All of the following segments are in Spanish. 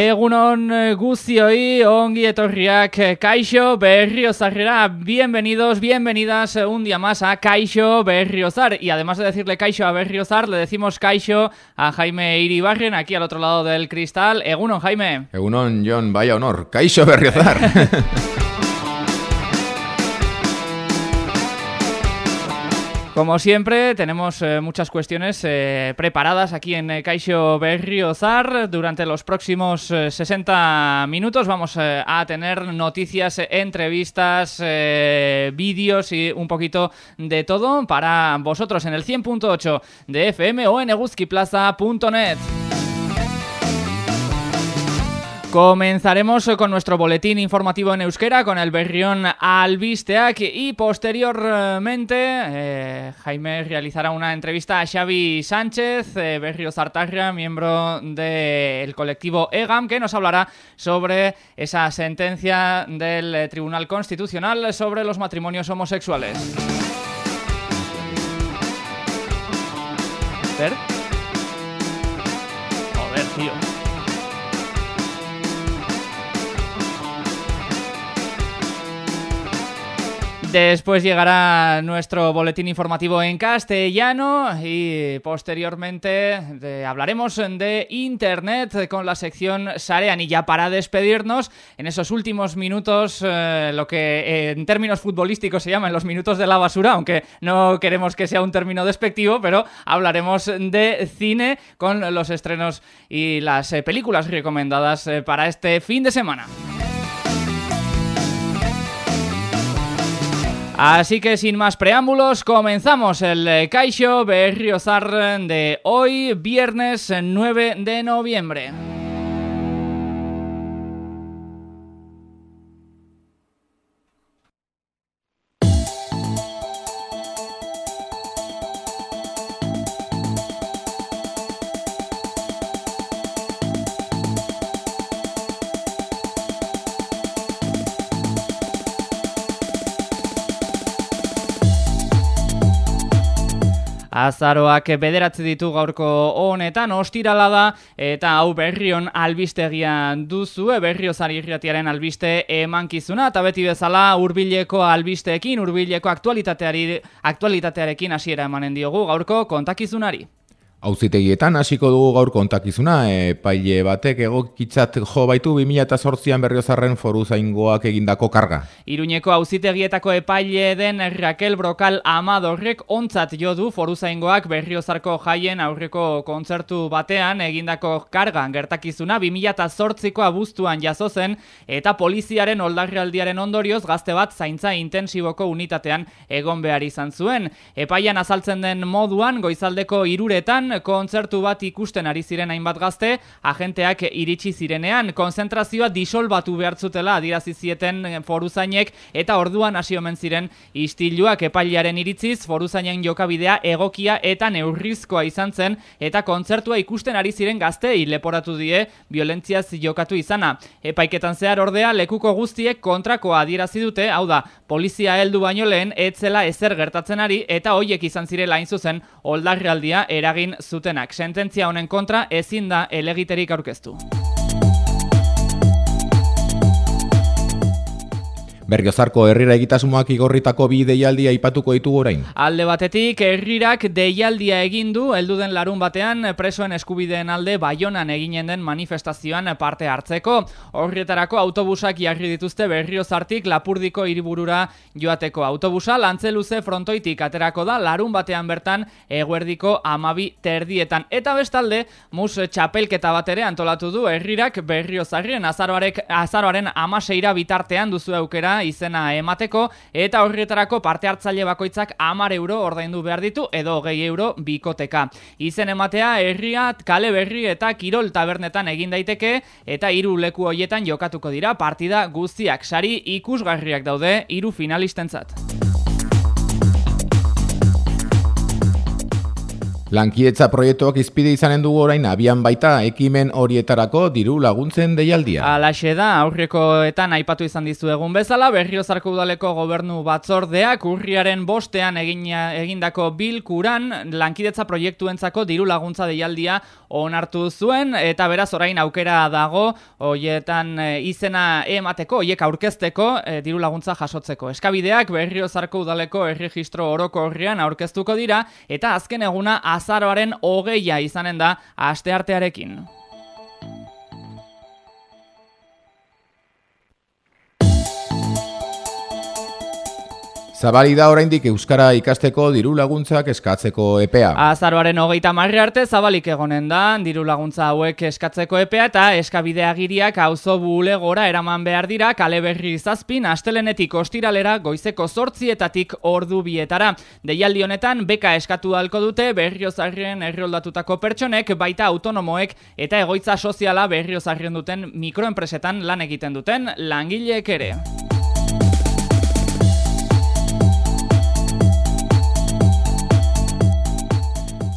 Egunon eh, guzioi, ongi etorriak eh, Kaixo Berriozarrera. Bienvenidos, bienvenidas eh, un día más a Kaixo Berriozar. Y además de decirle Kaixo a Berriozar, le decimos Kaixo a Jaime Iribarren, aquí al otro lado del cristal. Egunon, Jaime. Egunon, John, vaya honor. Kaixo Berriozar. Como siempre, tenemos eh, muchas cuestiones eh, preparadas aquí en eh, Caixo Berriozar. Durante los próximos 60 minutos vamos a tener noticias, entrevistas, vídeos y un poquito de todo para vosotros en el 100.8 de FM o en eguzquiplaza.net. Comenzaremos con nuestro boletín informativo en euskera con el Berrión Albisteac y posteriormente eh, Jaime realizará una entrevista a Xavi Sánchez, eh, Berrio Zartarria, miembro del colectivo EGAM, que nos hablará sobre esa sentencia del Tribunal Constitucional sobre los matrimonios homosexuales. ¿Ver? Joder, tío. Después llegará nuestro boletín informativo en castellano y posteriormente hablaremos de Internet con la sección Sarean. Y ya para despedirnos, en esos últimos minutos, eh, lo que en términos futbolísticos se llaman los minutos de la basura, aunque no queremos que sea un término despectivo, pero hablaremos de cine con los estrenos y las eh, películas recomendadas eh, para este fin de semana. Así que sin más preámbulos, comenzamos el Kaisho Berriozar de hoy, viernes 9 de noviembre. Azaroak bederatzi ditu gaurko honetan, ostirala da, eta hau berrion albistegian duzu, berriozari irratiaren albiste emankizuna, eta beti bezala urbileko albisteekin, urbileko aktualitatearekin hasiera emanen diogu gaurko kontakizunari. Auzitegietan hasiko dugu gaur kontakizuna, e, paile batek egokitzat jo baitu 2008an berriozarren foru zaingoak egindako karga. Iruñeko auzitegietako epaile den Raquel Brokal Amadorrek ontzat jo du foru zaingoak berriozarko jaien aurreko kontzertu batean egindako karga gertakizuna 2008ko abuztuan jazo zen eta poliziaren oldarrealdiaren ondorioz gazte bat zaintza intensiboko unitatean egon behar izan zuen. Epaian azaltzen den moduan goizaldeko iruretan kontzertu bat ikusten ari ziren hainbat gazte, agenteak iritsi zirenean, konzentrazioa disolbatu behartzutela adirazi zieten foruzainek eta orduan hasi omen ziren istiluak epailaren iritziz, foruzainen jokabidea egokia eta neurrizkoa izan zen eta kontzertua ikusten ari ziren gaztei leporatu die violentziaz jokatu izana. Epaiketan zehar ordea lekuko guztiek kontrakoa adierazi dute, hau da, polizia heldu baino lehen etzela ezer gertatzen ari eta hoiek izan zirela hain zuzen oldarrealdia eragin zutenak. Sententzia honen kontra ezin da elegiterik aurkeztu. Berriozarko herrira egitasmoak igorritako bi deialdia aipatuko ditu orain. Alde batetik herrirak deialdia egin du heldu den larun batean presoen eskubideen alde Baionan eginen den manifestazioan parte hartzeko. Horrietarako autobusak jarri dituzte Berriozartik Lapurdiko hiriburura joateko autobusa lantzeluze frontoitik aterako da larun batean bertan eguerdiko amabi terdietan. Eta bestalde, mus txapelketa bat ere antolatu du herrirak Berriozarrien azaroarek, azaroaren amaseira bitartean duzu eukera izena emateko eta horretarako parte hartzaile bakoitzak 10 euro ordaindu behar ditu edo 20 euro bikoteka. Izen ematea herriat kale berri eta kirol tabernetan egin daiteke eta hiru leku hoietan jokatuko dira partida guztiak sari ikusgarriak daude hiru finalistentzat. Lankidetza proiektuak izpide izanen dugu orain abian baita ekimen horietarako diru laguntzen deialdia. Alaxe da, aurrekoetan aipatu izan dizu egun bezala, berriozarko udaleko gobernu batzordeak urriaren bostean egina, egindako bilkuran lankidetza proiektuentzako diru laguntza deialdia onartu zuen, eta beraz orain aukera dago, hoietan e, izena emateko, hoiek aurkezteko e, diru laguntza jasotzeko. Eskabideak berriozarko udaleko erregistro oroko horrian aurkeztuko dira, eta azken eguna azaroaren hogeia izanen da asteartearekin. Zabali da oraindik euskara ikasteko diru laguntzak eskatzeko epea. Azaroaren hogeita marri arte zabalik egonen da diru laguntza hauek eskatzeko epea eta eskabidea giriak auzo buule gora eraman behar dira kale berri zazpin astelenetik ostiralera goizeko sortzietatik ordu bietara. Deialdi honetan beka eskatu halko dute berriozarrien erroldatutako pertsonek baita autonomoek eta egoitza soziala berriozarrien duten mikroenpresetan lan egiten duten langileek ere.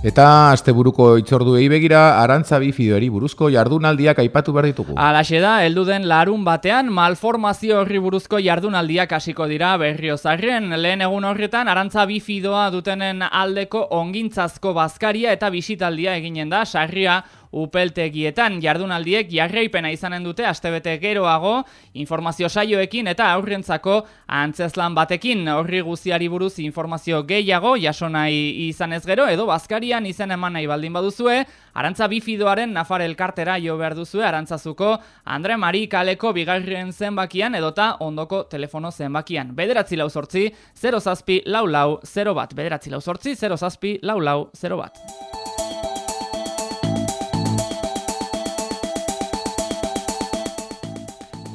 Eta asteburuko itzorduei begira arantza bifidoari buruzko jardunaldiak aipatu behar ditugu. Alaxe da, heldu den larun batean malformazio horri buruzko jardunaldiak hasiko dira berriozarren. Lehen egun horretan arantza bifidoa dutenen aldeko ongintzazko bazkaria eta bisitaldia eginen da, sarria upeltegietan jardunaldiek jarraipena izanen dute astebete geroago informazio saioekin eta aurrentzako antzeslan batekin horri guziari buruz informazio gehiago jasonai izanez gero edo bazkarian izen eman nahi baldin baduzue Arantza bifidoaren nafar elkartera jo behar duzue Arantzazuko Andre Mari kaleko bigarren zenbakian edota ondoko telefono zenbakian. Bederatzi lau sortzi, 0 zazpi lau lau 0 bat. Bederatzi lau sortzi, 0 zazpi lau lau 0 bat.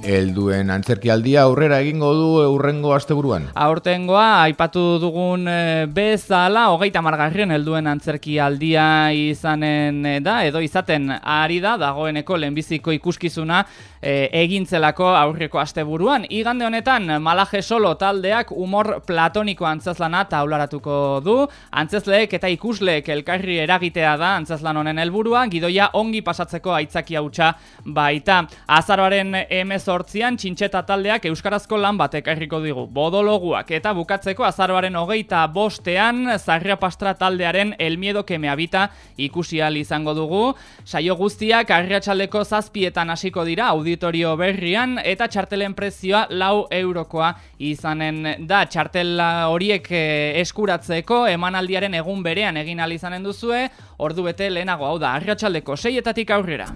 Helduen antzerkialdia aurrera egingo du eurrengo asteburuan. Aurtengoa aipatu dugun eh, bezala hogeita margarrien helduen antzerkialdia izanen eh, da edo izaten ari da dagoeneko lehenbiziko ikuskizuna e, egintzelako aurreko asteburuan. Igande honetan Malaje Solo taldeak humor platoniko antzezlana taularatuko du. Antzezleek eta ikusleek elkarri eragitea da antzezlan honen helburua, gidoia ongi pasatzeko aitzaki hautsa baita. Azaroaren emezortzian txintxeta taldeak euskarazko lan batek ekarriko digu. Bodologuak eta bukatzeko azaroaren hogeita bostean zarria pastra taldearen elmiedo keme habita ikusi izango dugu. Saio guztiak arriatxaldeko zazpietan hasiko dira, auditorio berrian eta txartelen prezioa lau eurokoa izanen da. Txartela horiek eh, eskuratzeko emanaldiaren egun berean egin izanen duzue, ordu bete lehenago hau da, arriatxaldeko seietatik aurrera.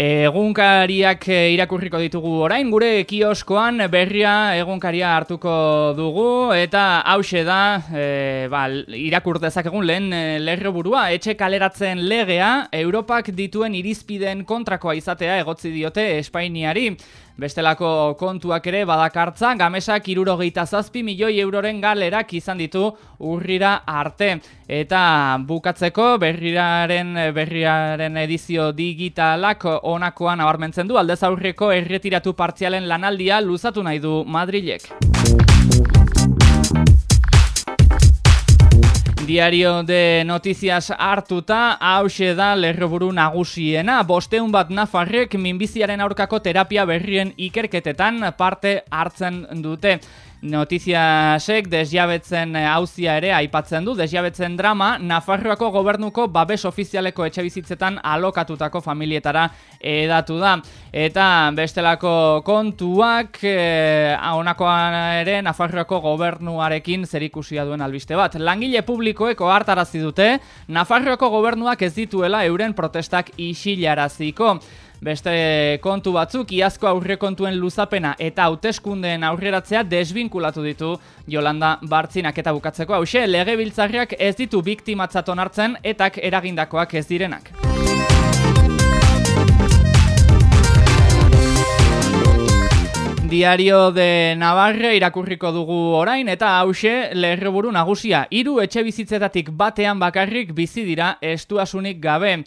Egunkariak eh, irakurriko ditugu orain, gure kioskoan berria egunkaria hartuko dugu, eta hause da, e, ba, irakur dezakegun lehen e, lerro burua, etxe kaleratzen legea, Europak dituen irizpideen kontrakoa izatea egotzi diote Espainiari. Bestelako kontuak ere badakartza, gamesak irurogeita zazpi milioi euroren galerak izan ditu urrira arte. Eta bukatzeko berriaren, berriaren edizio digitalak onakoan abarmentzen du, aldez aurreko erretiratu partzialen lanaldia luzatu nahi du Madrilek. Diario de Noticias hartuta, hause da lerroburu nagusiena, bosteun bat nafarrek minbiziaren aurkako terapia berrien ikerketetan parte hartzen dute. Notiziasek desjabetzen hauzia ere aipatzen du, desjabetzen drama, Nafarroako gobernuko babes ofizialeko etxe bizitzetan alokatutako familietara edatu da. Eta bestelako kontuak, eh, honakoan ere Nafarroako gobernuarekin zerikusia duen albiste bat. Langile publikoeko hartarazi dute, Nafarroako gobernuak ez dituela euren protestak isilaraziko. Beste kontu batzuk, iazko aurrekontuen luzapena eta hauteskundeen aurreratzea desbinkulatu ditu Jolanda Bartzinak eta bukatzeko hause, lege biltzarriak ez ditu biktimatzat onartzen etak eragindakoak ez direnak. Diario de Navarre irakurriko dugu orain eta hause lerreburu nagusia. Hiru etxe bizitzetatik batean bakarrik bizi dira estuasunik gabe.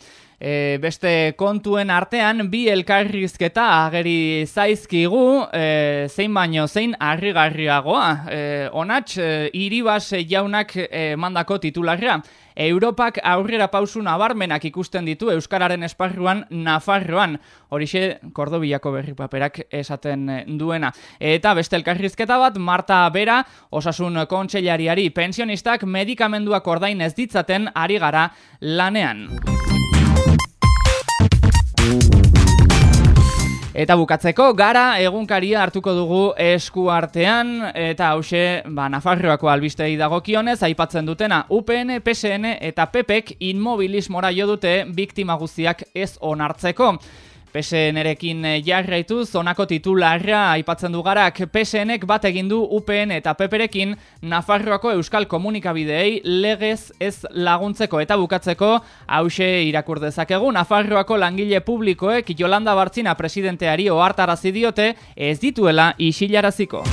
E, beste kontuen artean bi elkarrizketa ageri zaizkigu e, zein baino zein harrigarriagoa. E, onats, e, iribas jaunak e, mandako titularra. Europak aurrera pausu nabarmenak ikusten ditu Euskararen esparruan Nafarroan. Horixe, Kordobiako berri paperak esaten duena. Eta beste elkarrizketa bat, Marta Bera, osasun kontseilariari pensionistak medikamenduak ordain ez ditzaten ari gara lanean. Eta bukatzeko, gara egunkaria hartuko dugu esku artean, eta hause, ba, Nafarroako albistei dagokionez, aipatzen dutena UPN, PSN eta PPek inmobilismora jo dute biktima guztiak ez onartzeko. PSN-erekin eh, jarraitu zonako titularra aipatzen du garak PSN-ek bat egin du UPN eta PPrekin Nafarroako Euskal Komunikabideei legez ez laguntzeko eta bukatzeko hause irakur Nafarroako langile publikoek Jolanda Bartzina presidenteari ohartarazi diote ez dituela isilaraziko.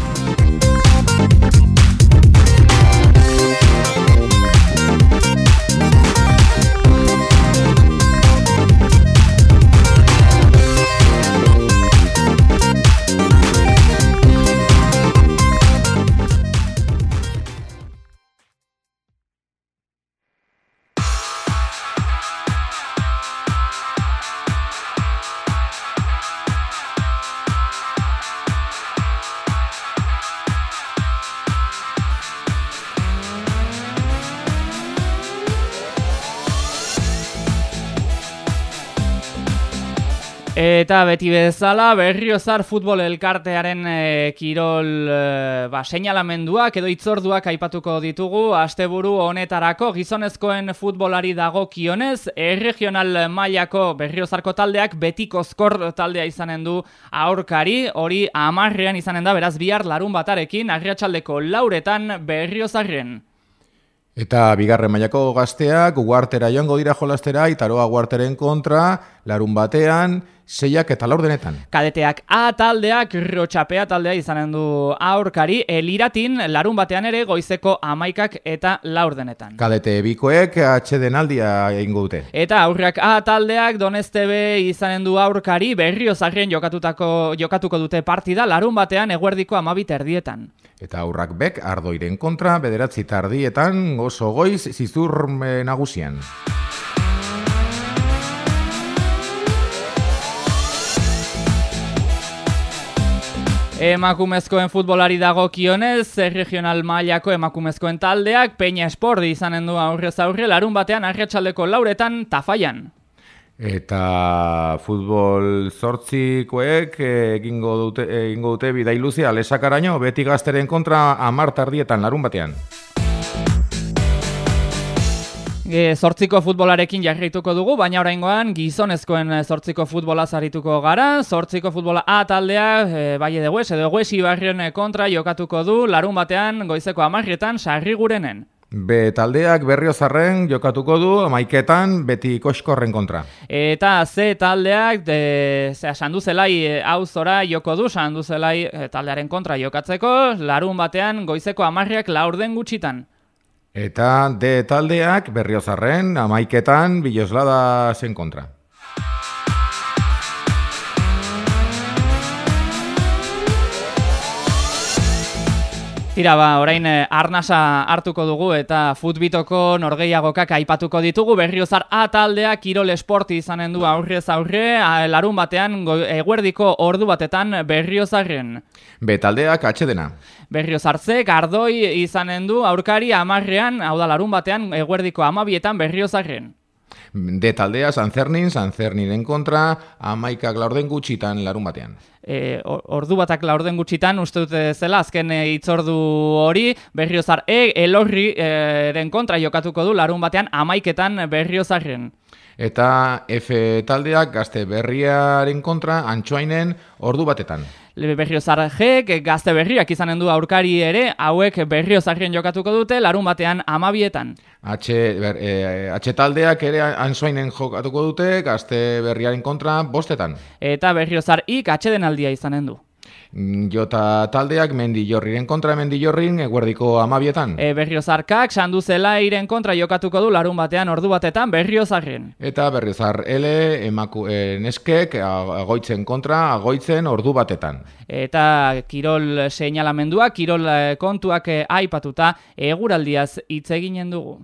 Eta beti bezala berriozar futbol elkartearen e, kirol e, ba, seinalamenduak edo itzorduak aipatuko ditugu asteburu honetarako gizonezkoen futbolari dago kionez erregional mailako berriozarko taldeak betiko skor taldea izanen du aurkari hori amarrean izanen da beraz bihar larun batarekin arriatxaldeko lauretan berriozarren. Eta bigarren mailako gazteak guartera joango dira jolastera, itaroa guarteren kontra, larun batean, Seiak eta laurdenetan. Kadeteak A taldeak rotxapea taldea izanen du aurkari, eliratin larun batean ere goizeko amaikak eta laurdenetan. Kadete bikoek atxeden aldia egingo dute. Eta aurrak A taldeak donestebe izanen du aurkari berrio zarrien jokatutako, jokatuko dute partida larun batean eguerdiko amabit erdietan. Eta aurrak bek ardoiren kontra bederatzi tardietan oso goiz zizur nagusian. Emakumezkoen futbolari dago kionez, regional mailako emakumezkoen taldeak, Peña Esport izanen du aurrez aurre, larun batean arretxaldeko lauretan tafaian. Eta futbol zortzikoek egingo dute, egingo dute bidailuzia lesakaraino, beti gazteren kontra amartardietan larun batean. E, zortziko futbolarekin jarrituko dugu, baina oraingoan gizonezkoen zortziko futbola zarituko gara. Zortziko futbola A taldea, e, bai edo gues, edo gues ibarrion kontra jokatuko du, larun batean goizeko amarrietan sarri gurenen. B taldeak berriozarren jokatuko du, maiketan beti koskorren kontra. Eta C taldeak, de, zera, sandu zelai e, hau zora joko du, sandu zelai e, taldearen kontra jokatzeko, larun batean goizeko amarriak laurden gutxitan. Eta D taldeak berriozarren amaiketan biloslada zen kontra. Tira ba, orain eh, arnasa hartuko dugu eta futbitoko norgeiagokak aipatuko ditugu. Berriozar A taldea Kirol Esporti izanen du aurrez aurre, larun batean eguerdiko ordu batetan Berriozarren. B taldeak atxedena. Berriozartze, gardoi izanen du aurkari amarrean, hau da larun batean eguerdiko amabietan Berriozarren. De taldea, Sanzernin, Sanzerninen kontra, amaikak laurden gutxitan larun batean. E, ordu batak laurden gutxitan, uste dute zela, azken e, itzordu hori, berriozar e, elorri e, den kontra jokatuko du larun batean, amaiketan berriozarren. Eta F taldeak gazte berriaren kontra, antxoainen ordu batetan. Berriozarrek gazte berriak izanen du aurkari ere, hauek berriozarrien jokatuko dute, larun batean amabietan. H, ber, e, taldeak ere ansoinen jokatuko dute, gazte berriaren kontra bostetan. Eta berriozar ik atxeden aldia izanen du. Mm, jota taldeak mendillorriren kontra mendillorrin eguerdiko amabietan. E, berriozarkak sandu zela iren kontra jokatuko du larun batean ordu batetan berriozarren. Eta berriozar ele emaku, e, neskek agoitzen kontra agoitzen ordu batetan. Eta kirol seinalamendua, kirol e, kontuak e, aipatuta eguraldiaz hitz eginen dugu.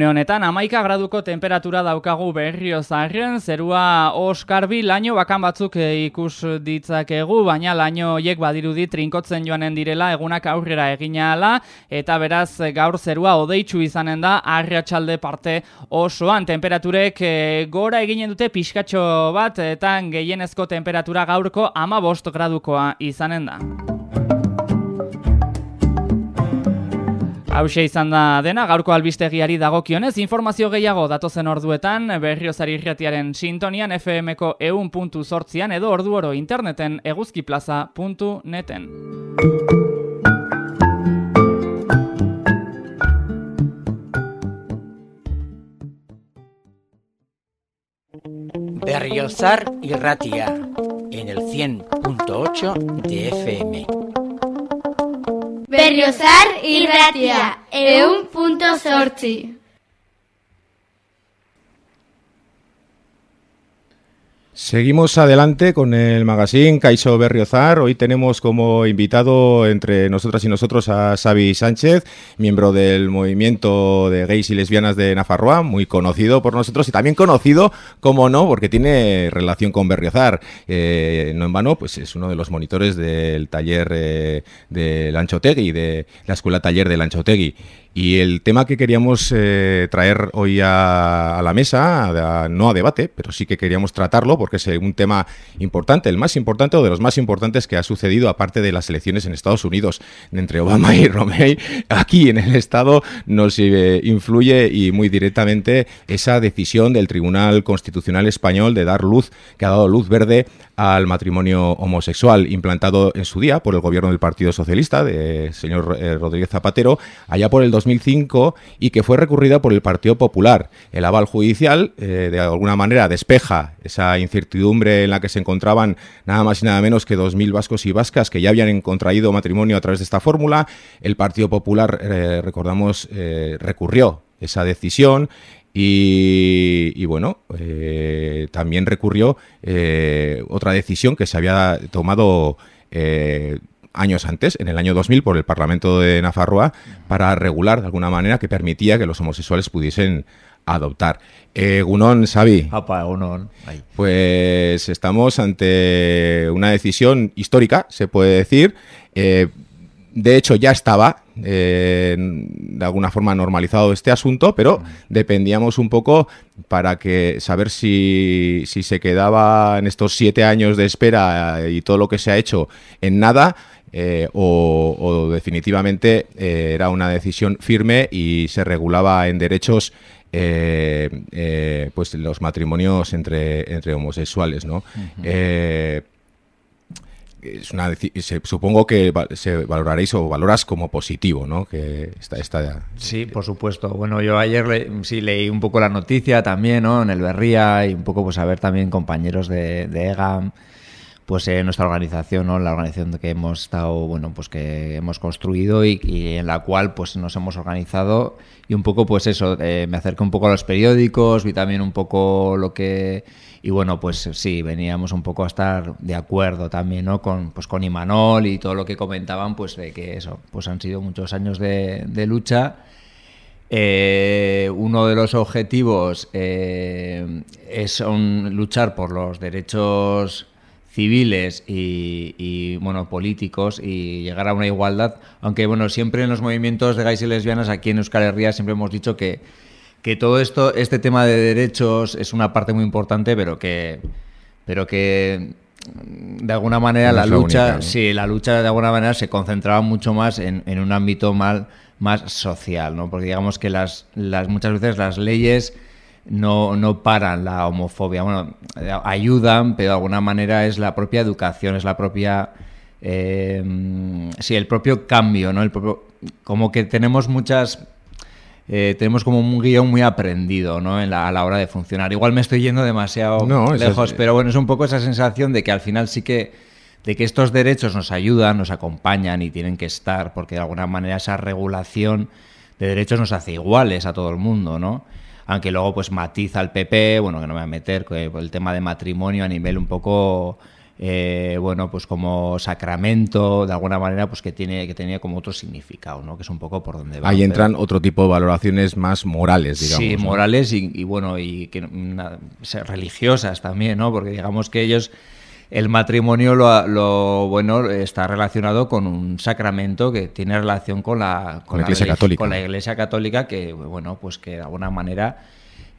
Une honetan, amaika graduko temperatura daukagu berrio zarren, zerua oskarbi laino bakan batzuk eh, ikus ditzakegu, baina laino hiek badirudi trinkotzen joanen direla egunak aurrera egina ala, eta beraz gaur zerua odeitsu izanen da, arratsalde parte osoan temperaturek eh, gora eginen dute pixkatxo bat, eta gehienezko temperatura gaurko ama bost gradukoa izanen da. Hauxe izan da dena, gaurko albistegiari dagokionez, informazio gehiago datozen orduetan, berriozari irratiaren sintonian FM-ko eun puntu sortzian edo ordu oro interneten eguzkiplaza.neten. Berriozar irratia, en el 100.8 de FM. Berriozar irratia, eun punto sortzi. Seguimos adelante con el magazine Caixo Berriozar. Hoy tenemos como invitado entre nosotras y nosotros a Xavi Sánchez, miembro del movimiento de gays y lesbianas de Nafarroa, muy conocido por nosotros y también conocido, como no, porque tiene relación con Berriozar. Eh, no en vano, pues es uno de los monitores del taller eh, del Anchotegui, de la escuela taller del Anchotegui. Y el tema que queríamos eh, traer hoy a, la mesa, no a debate, pero sí que queríamos tratarlo porque es un tema importante, el más importante o de los más importantes que ha sucedido aparte de las elecciones en Estados Unidos entre Obama y Romney. Aquí en el Estado nos eh, influye y muy directamente esa decisión del Tribunal Constitucional Español de dar luz, que ha dado luz verde al matrimonio homosexual implantado en su día por el gobierno del Partido Socialista, de señor eh, Rodríguez Zapatero, allá por el 2005 y que fue recurrida por el Partido Popular. El aval judicial, eh, de alguna manera, despeja esa incertidumbre en la que se encontraban nada más y nada menos que 2.000 vascos y vascas que ya habían contraído matrimonio a través de esta fórmula. El Partido Popular, eh, recordamos, recurrió esa decisión y, bueno, también recurrió otra decisión que se había tomado años antes, en el año 2000, por el Parlamento de Nafarroa, para regular de alguna manera que permitía que los homosexuales pudiesen adoptar. Eh, Gunón, Xavi. Pues estamos ante una decisión histórica, se puede decir. Eh, de hecho, ya estaba eh, de alguna forma normalizado este asunto, pero dependíamos un poco para que saber si, si se quedaba en estos siete años de espera y todo lo que se ha hecho en nada eh, o, definitivamente eh, era una decisión firme y se regulaba en derechos eh, pues los matrimonios entre, entre homosexuales, ¿no? Es una supongo que se valoraréis o valoras como positivo, ¿no? Que está esta Sí, por supuesto. Bueno, yo ayer sí leí un poco la noticia también, ¿no? En el Berría y un poco pues a ver también compañeros de, de EGAM pues en nuestra organización, ¿no? la organización que hemos estado, bueno, pues que hemos construido y, en la cual pues nos hemos organizado y un poco pues eso, eh, me acerqué un poco a los periódicos, vi también un poco lo que y bueno, pues sí, veníamos un poco a estar de acuerdo también, ¿no? Con pues con Imanol y todo lo que comentaban, pues de que eso, pues han sido muchos años de, lucha. Eh, uno de los objetivos eh, es luchar por los derechos civiles y, bueno políticos y llegar a una igualdad aunque bueno siempre en los movimientos de gays y lesbianas aquí en Euskal Herria siempre hemos dicho que que todo esto este tema de derechos es una parte muy importante pero que pero que de alguna manera la lucha sí la lucha de alguna manera se concentraba mucho más en, en un ámbito mal, más social no porque digamos que las, las muchas veces las leyes no, no paran la homofobia. Bueno, ayudan, pero de alguna manera es la propia educación, es la propia... Eh, sí, el propio cambio, ¿no? El propio, como que tenemos muchas eh, tenemos como un guion muy aprendido ¿no? en la, a la hora de funcionar. Igual me estoy yendo demasiado lejos, pero bueno, es un poco esa sensación de que al final sí que de que estos derechos nos ayudan, nos acompañan y tienen que estar, porque de alguna manera esa regulación de derechos nos hace iguales a todo el mundo, ¿no? Aunque luego pues matiza el PP, bueno, que no me voy a meter, el tema de matrimonio a nivel un poco eh, bueno, pues como sacramento, de alguna manera, pues que tiene que tenía como otro significado, ¿no? Que es un poco por donde va. Ahí entran otro tipo de valoraciones más morales, digamos. Sí, morales y, bueno, y que, religiosas también, ¿no? Porque digamos que ellos el matrimonio lo, bueno está relacionado con un sacramento que tiene relación con la, con, la, Iglesia Católica. Con la Iglesia Católica que bueno pues que de alguna manera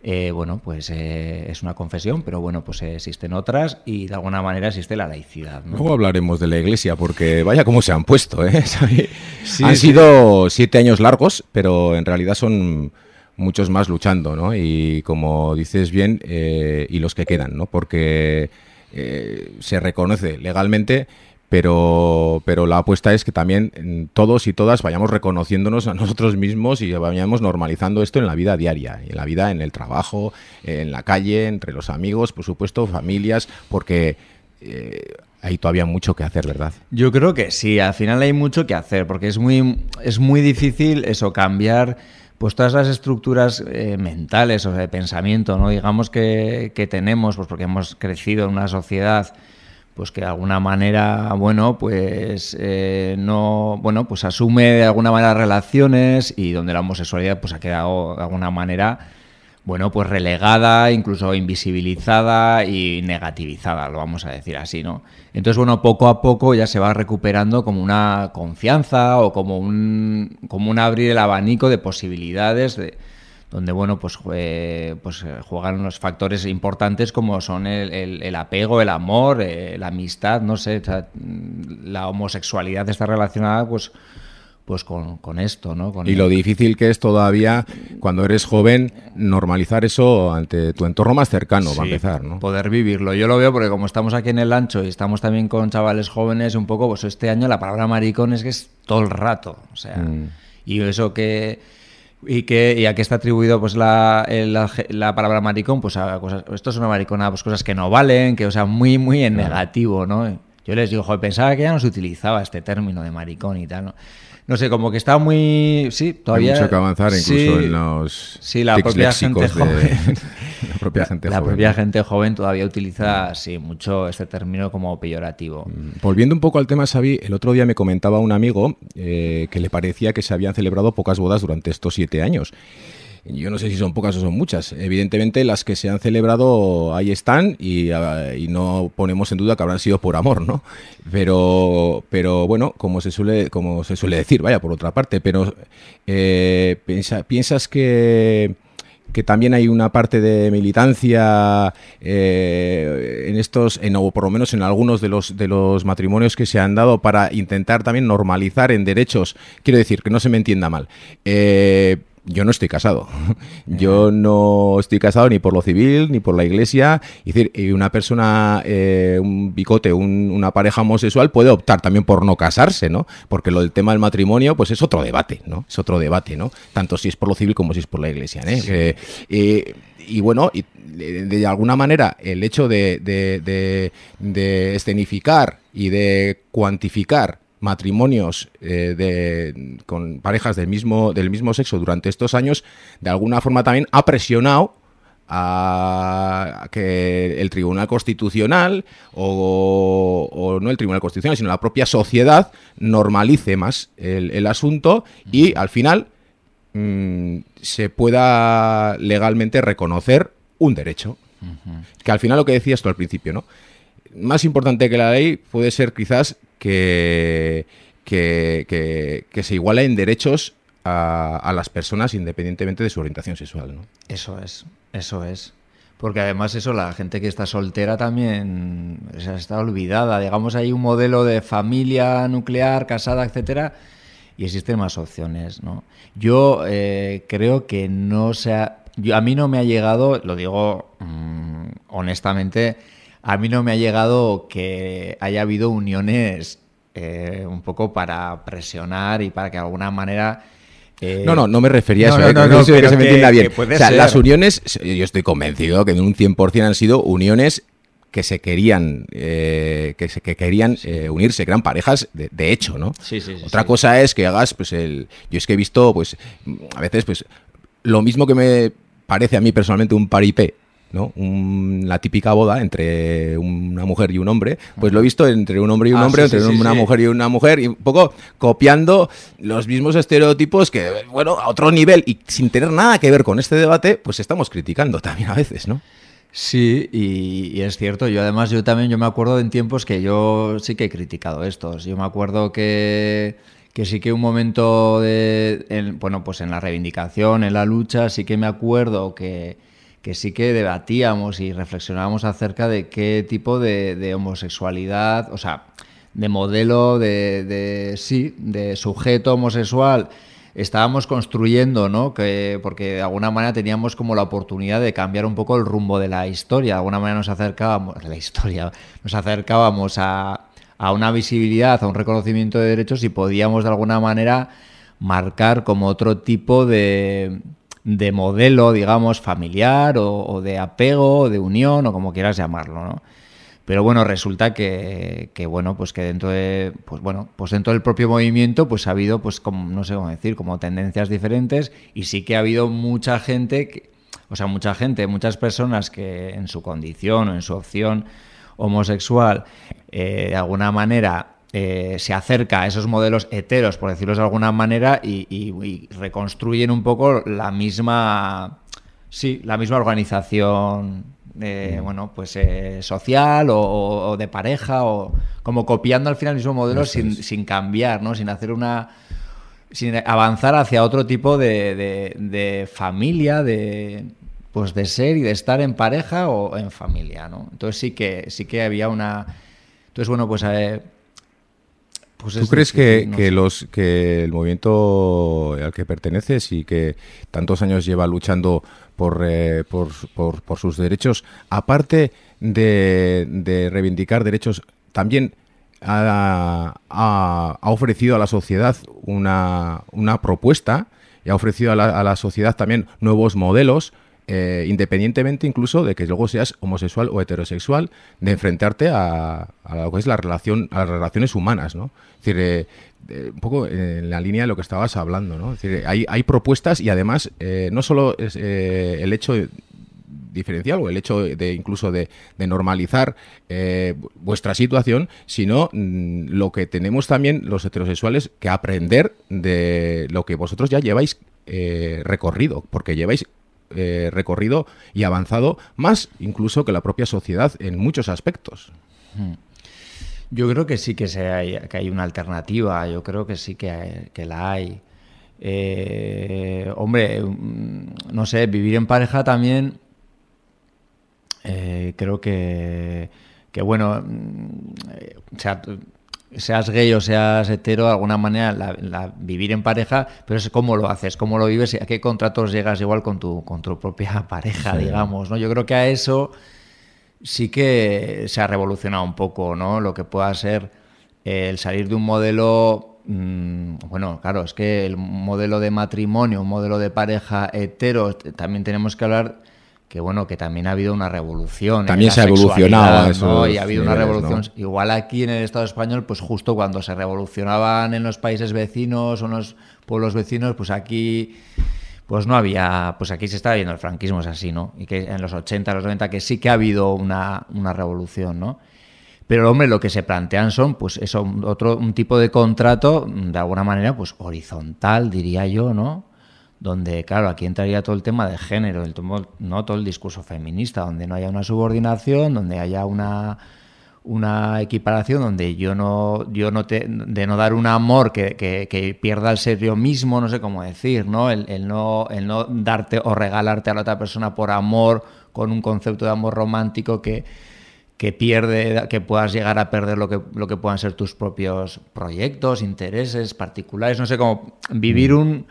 eh, bueno, pues eh, es una confesión, pero bueno, pues existen otras y de alguna manera existe la laicidad. Luego hablaremos de la Iglesia, porque vaya cómo se han puesto, ¿eh? han sido siete años largos, pero en realidad son muchos más luchando, ¿no? Y como dices bien, eh, y los que quedan, ¿no? Porque se reconoce legalmente pero, pero la apuesta es que también todos y todas vayamos reconociéndonos a nosotros mismos y vayamos normalizando esto en la vida diaria, en la vida, en el trabajo, en la calle, entre los amigos, por supuesto, familias, porque eh, hay todavía mucho que hacer, ¿verdad? Yo creo que sí, al final hay mucho que hacer, porque es muy, es muy difícil eso, cambiar pues todas las estructuras eh, mentales o de pensamiento, ¿no? Digamos que, que tenemos, pues porque hemos crecido en una sociedad pues que de alguna manera, bueno, pues eh, no, bueno, pues asume de alguna manera relaciones y donde la homosexualidad pues ha quedado de alguna manera, bueno, pues relegada, incluso invisibilizada y negativizada, lo vamos a decir así, ¿no? Entonces, bueno, poco a poco ya se va recuperando como una confianza o como un, como un abrir el abanico de posibilidades de, donde bueno pues pues eh, juegan unos factores importantes como son el, apego el amor eh, la amistad no sé la homosexualidad está relacionada pues pues con, esto, ¿no? y lo difícil que es todavía, cuando eres joven, normalizar eso ante tu entorno más cercano, va a empezar, ¿no? Poder vivirlo. Yo lo veo porque como estamos aquí en el ancho y estamos también con chavales jóvenes, un poco, pues este año la palabra maricón es que es todo el rato, o sea, mm. y eso que y que y a qué está atribuido pues la, la, palabra maricón pues a cosas esto es una maricona pues cosas que no valen que o sea muy muy en negativo no yo les digo joder, pensaba que ya no se utilizaba este término de maricón y tal no no sé, como que está muy... Sí, todavía... Hay mucho que avanzar incluso en los Sí, la propia gente joven... la propia gente la joven. propia gente joven todavía utiliza, sí, mucho este término como peyorativo. Mm. Volviendo un poco al tema, Xavi, el otro día me comentaba un amigo eh, que le parecía que se habían celebrado pocas bodas durante estos siete años. Yo no sé si son pocas o son muchas. Evidentemente las que se han celebrado ahí están y, ah, no ponemos en duda que habrán sido por amor, ¿no? Pero, pero bueno, como se suele, como se suele decir, vaya, por otra parte, pero eh, piensas que que también hay una parte de militancia eh, en estos, en, o por lo menos en algunos de los, de los matrimonios que se han dado para intentar también normalizar en derechos, quiero decir, que no se me entienda mal, eh, yo no estoy casado. Yo no estoy casado ni por lo civil ni por la iglesia. Es decir, una persona, eh, un bicote, una pareja homosexual puede optar también por no casarse, ¿no? Porque lo del tema del matrimonio, pues es otro debate, ¿no? Es otro debate, ¿no? Tanto si es por lo civil como si es por la iglesia, ¿eh? eh y bueno, y de, alguna manera el hecho de, de escenificar y de cuantificar matrimonios eh, de, con parejas del mismo, del mismo sexo durante estos años, de alguna forma también ha presionado a que el Tribunal Constitucional o, no el Tribunal Constitucional, sino la propia sociedad normalice más el, asunto y al final mm, se pueda legalmente reconocer un derecho. Que al final lo que decías tú al principio, ¿no? Más importante que la ley puede ser quizás que, que, se iguala en derechos a, las personas independientemente de su orientación sexual. ¿no? Eso es, eso es. Porque además eso, la gente que está soltera también se está olvidada. Digamos, hay un modelo de familia nuclear, casada, etcétera, y existen más opciones, ¿no? Yo eh, creo que no se ha, yo, a mí no me ha llegado, lo digo mm, honestamente, a mí no me ha llegado que haya habido uniones eh, un poco para presionar y para que de alguna manera... eh, No, no, no me refería a eso. no, eh, no, que no, se- que pero se me entienda bien. o sea, ser. las uniones, yo estoy convencido que en un 100% han sido uniones que se querían eh, que se que querían eh, unirse, que eran parejas de, de hecho, ¿no? Sí, sí, sí, Otra cosa es que hagas, pues el, yo es que he visto, pues a veces, pues lo mismo que me parece a mí personalmente un paripé, ¿no? Un- la típica boda entre una mujer y un hombre, pues lo he visto entre un hombre y un Ah, hombre, sí, entre sí, una sí. mujer y una mujer, y un poco copiando los mismos estereotipos que, bueno, a otro nivel y sin tener nada que ver con este debate, pues estamos criticando también a veces, ¿no? Sí, y, y es cierto. Yo además, yo también, yo me acuerdo en tiempos que yo sí que he criticado estos. Yo me acuerdo que, que sí que un momento de, en- bueno, pues en la reivindicación, en la lucha, sí que me acuerdo que, que sí que debatíamos y reflexionábamos acerca de qué tipo de, homosexualidad, o sea, de modelo de, de sí, de sujeto homosexual estábamos construyendo, ¿no? Que, porque de alguna manera teníamos como la oportunidad de cambiar un poco el rumbo de la historia. De alguna manera nos acercábamos, la historia, nos acercábamos a, a una visibilidad, a un reconocimiento de derechos y podíamos de alguna manera marcar como otro tipo de, de modelo, digamos, familiar o, de apego, o de unión o como quieras llamarlo, ¿no? Pero bueno, resulta que, que, bueno, pues que dentro de, pues bueno, pues dentro del propio movimiento, pues ha habido, pues como, no sé cómo decir, como tendencias diferentes y sí que ha habido mucha gente, que, o sea, mucha gente, muchas personas que en su condición o en su opción homosexual, eh, de alguna manera eh, se acerca a esos modelos heteros, por decirlo de alguna manera, y, y- y reconstruyen un poco la misma, sí, la misma organización, eh, bueno, pues eh, social o, de pareja, o como copiando al final el mismo modelo sin, sin cambiar, ¿no? Sin hacer una sin avanzar hacia otro tipo de, de- de familia, de pues de ser y de estar en pareja o en familia, ¿no? Entonces sí que sí que había una entonces bueno pues eh, pues ¿Tú es crees que, no los que el movimiento al que perteneces y que tantos años lleva luchando por, eh, por, por- por sus derechos, aparte de, de reivindicar derechos, también ha, ha- ha ofrecido a la sociedad una, una propuesta y ha ofrecido a la, a la sociedad también nuevos modelos eh, independientemente incluso de que luego seas homosexual o heterosexual, de enfrentarte a, lo que es la relación, a las relaciones humanas, ¿no? Es decir, eh, eh, un poco en la línea de lo que estabas hablando, ¿no? Es decir, hay, propuestas y además no solo es el hecho diferencial o el hecho de incluso de, normalizar vuestra situación, sino mm, lo que tenemos también los heterosexuales que aprender de lo que vosotros ya lleváis recorrido, porque lleváis eh, recorrido y avanzado más incluso que la propia sociedad en muchos aspectos. Yo creo que sí que, hay, que hay una alternativa, yo creo que sí que, que la hay. Eh, hombre, mm, no sé, vivir en pareja también eh, creo que, que bueno, mm, o sea, seas gay o seas hetero, de alguna manera la, la- vivir en pareja, pero es cómo lo haces, cómo lo vives y a qué contratos llegas igual con tu, con tu propia pareja, digamos, ¿no? Yo creo que a eso sí que se ha revolucionado un poco, ¿no? Lo que pueda ser el salir de un modelo, mm, bueno, claro, es que el modelo de matrimonio, un modelo de pareja hetero, también tenemos que hablar que bueno, que también ha habido una revolución. También se ha evolucionado sexualidad, ¿no? Y ha habido una revolución. ¿no? Igual aquí en el Estado español, pues justo cuando se revolucionaban en los países vecinos o en los pueblos vecinos, pues aquí pues no había, pues aquí se estaba viendo el franquismo, es así, ¿no? Y que en los 80, los 90, que sí que ha habido una, una revolución, ¿no? Pero, hombre, lo que se plantean son, pues eso, otro, un tipo de contrato, de alguna manera, pues horizontal, diría yo, ¿no? Donde, claro, aquí entraría todo el tema de género, el no todo el discurso feminista, donde no haya una subordinación, donde haya una, una equiparación, donde yo no, yo no te, de no dar un amor que, que, que pierda el ser yo mismo, no sé cómo decir, ¿no? El, el no, el no darte o regalarte a la otra persona por amor, con un concepto de amor romántico que, que pierde, que puedas llegar a perder lo que, lo que puedan ser tus propios proyectos, intereses particulares, no sé cómo vivir un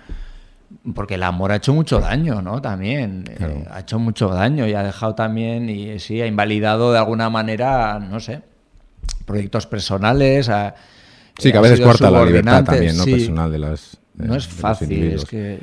porque el amor ha hecho mucho daño, ¿no? También eh, ha hecho mucho daño y ha dejado también, y sí, ha invalidado de alguna manera, no sé, proyectos personales. ha- Sí, que a veces corta la libertad también, ¿no? sí. Personal de las. No eh, es de los fácil, es que...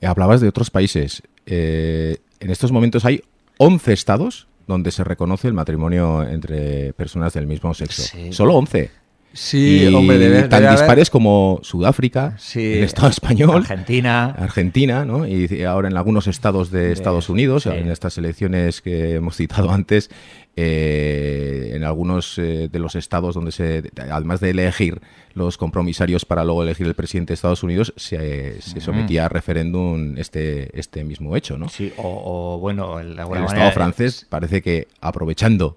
Eh, Hablabas de otros países. Eh, en estos momentos hay 11 estados donde se reconoce el matrimonio entre personas del mismo sexo. Sí. Solo 11. Sí, y hombre, debe, tan debe haber- dispares como Sudáfrica, Sí, el Estado español, Argentina. Argentina, ¿no? Y ahora en algunos estados de, De- Estados Unidos, sí. en estas elecciones que hemos citado antes, eh, en algunos eh, de los estados donde se, además de elegir los compromisarios para luego elegir el presidente de Estados Unidos, se, se sometía a referéndum este, este mismo hecho, ¿no? Sí, o, o, bueno, el, el manera- Estado francés parece que aprovechando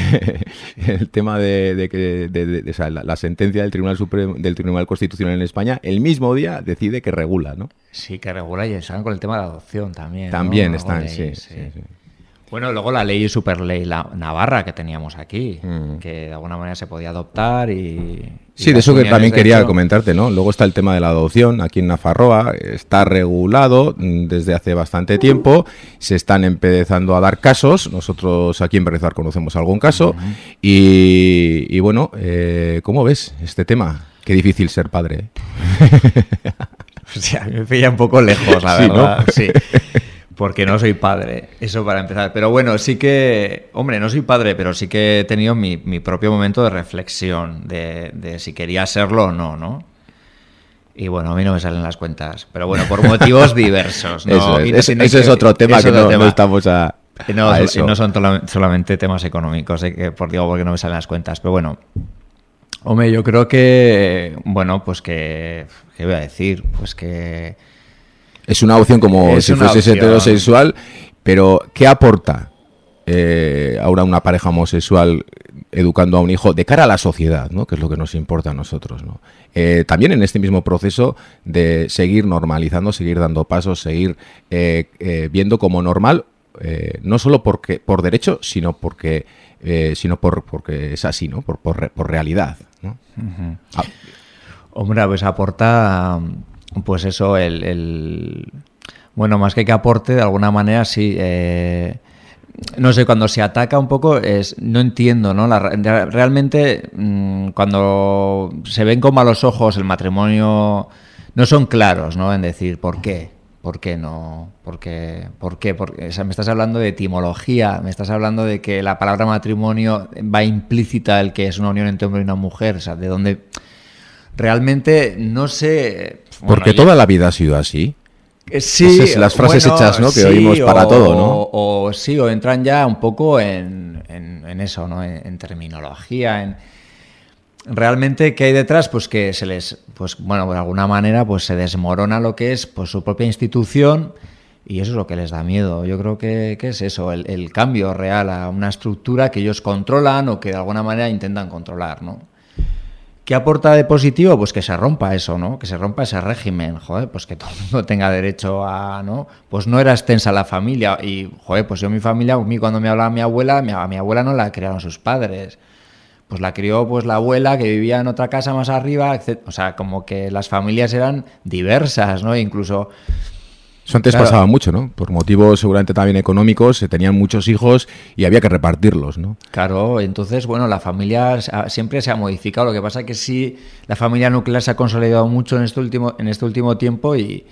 el tema de, de que de- de- de- o sea, la, la sentencia del Tribunal Supremo, del Tribunal Constitucional en España, el mismo día decide que regula, ¿no? Sí, que regula y están con el tema de la adopción también. También están, sí, sí, sí. Bueno, luego la ley superley la Navarra que teníamos aquí, Mm. que de alguna manera se podía adoptar y... y Sí, de eso que también quería hecho- comentarte, ¿no? Luego está el tema de la adopción aquí en Nafarroa, está regulado mm, desde hace bastante tiempo, se están empezando a dar casos, nosotros aquí en Berrizar conocemos algún caso, y, y bueno, eh, ¿cómo ves este tema? Qué difícil ser padre. ¿eh? O sea, me pilla un poco lejos, la Sí, ¿no? verdad. Sí. Porque no soy padre, eso para empezar. Pero bueno, sí que, hombre, no soy padre, pero sí que he tenido mi, mi propio momento de reflexión de, de si quería serlo o no, ¿no? Y bueno, a mí no me salen las cuentas. Pero bueno, por motivos diversos. ¿no? Eso es, otro tema es que no, tema. no estamos a, Y no, no son solamente temas económicos, eh, que por digo porque no me salen las cuentas, pero bueno. Hombre, yo creo que, bueno, pues que, ¿qué voy a decir? Pues que Es una opción como Es si opción. heterosexual, pero ¿qué aporta eh, ahora una pareja homosexual educando a un hijo de cara a la sociedad, ¿no? que es lo que nos importa a nosotros? ¿no? Eh, también en este mismo proceso de seguir normalizando, seguir dando pasos, seguir eh, eh, viendo como normal, eh, no solo porque por derecho, sino porque eh, sino por porque es así, ¿no? por, por, re- por realidad. ¿no? Ah, Hombre, pues aporta, pues eso, el, el- bueno, más que que aporte, de alguna manera sí. eh, no sé, cuando se ataca un poco, es, no entiendo, ¿no? La re- realmente, mm, cuando se ven con malos ojos el matrimonio, no son claros, ¿no? En decir, ¿por qué? ¿Por qué no? ¿Por qué? ¿Por qué? Porque, o me estás hablando de etimología, me estás hablando de que la palabra matrimonio va implícita el que es una unión entre hombre y una mujer, o sea, de dónde realmente no sé. Porque bueno, toda la vida ha sido así. eh, Sí, Esas las frases hechas, ¿no? que oímos para o- todo, ¿no? O, sí, o entran ya un poco en, en- en eso, ¿no? En, en terminología, en realmente qué hay detrás, pues que se les, pues bueno, de alguna manera, pues se desmorona lo que es, pues su propia institución y eso es lo que les da miedo. Yo creo que, que es eso, el, el cambio real a una estructura que ellos controlan o que de alguna manera intentan controlar, ¿no? ¿Qué aporta de positivo? Pues que se rompa eso, ¿no? Que se rompa ese régimen, joder, pues que todo el mundo tenga derecho a, ¿no? Pues no era extensa la familia y, joder, pues yo mi familia, a mí cuando me hablaba mi abuela, a mi abuela no la criaron sus padres. Pues la crió pues la abuela que vivía en otra casa más arriba, etc. O sea, como que las familias eran diversas, ¿no? Incluso Eso antes Claro. pasaba mucho, ¿no? Por motivos seguramente también económicos, se tenían muchos hijos y había que repartirlos, ¿no? Claro, entonces, bueno, la familia siempre se ha modificado. Lo que pasa es que sí, la familia nuclear se ha consolidado mucho en este último, en este último tiempo y,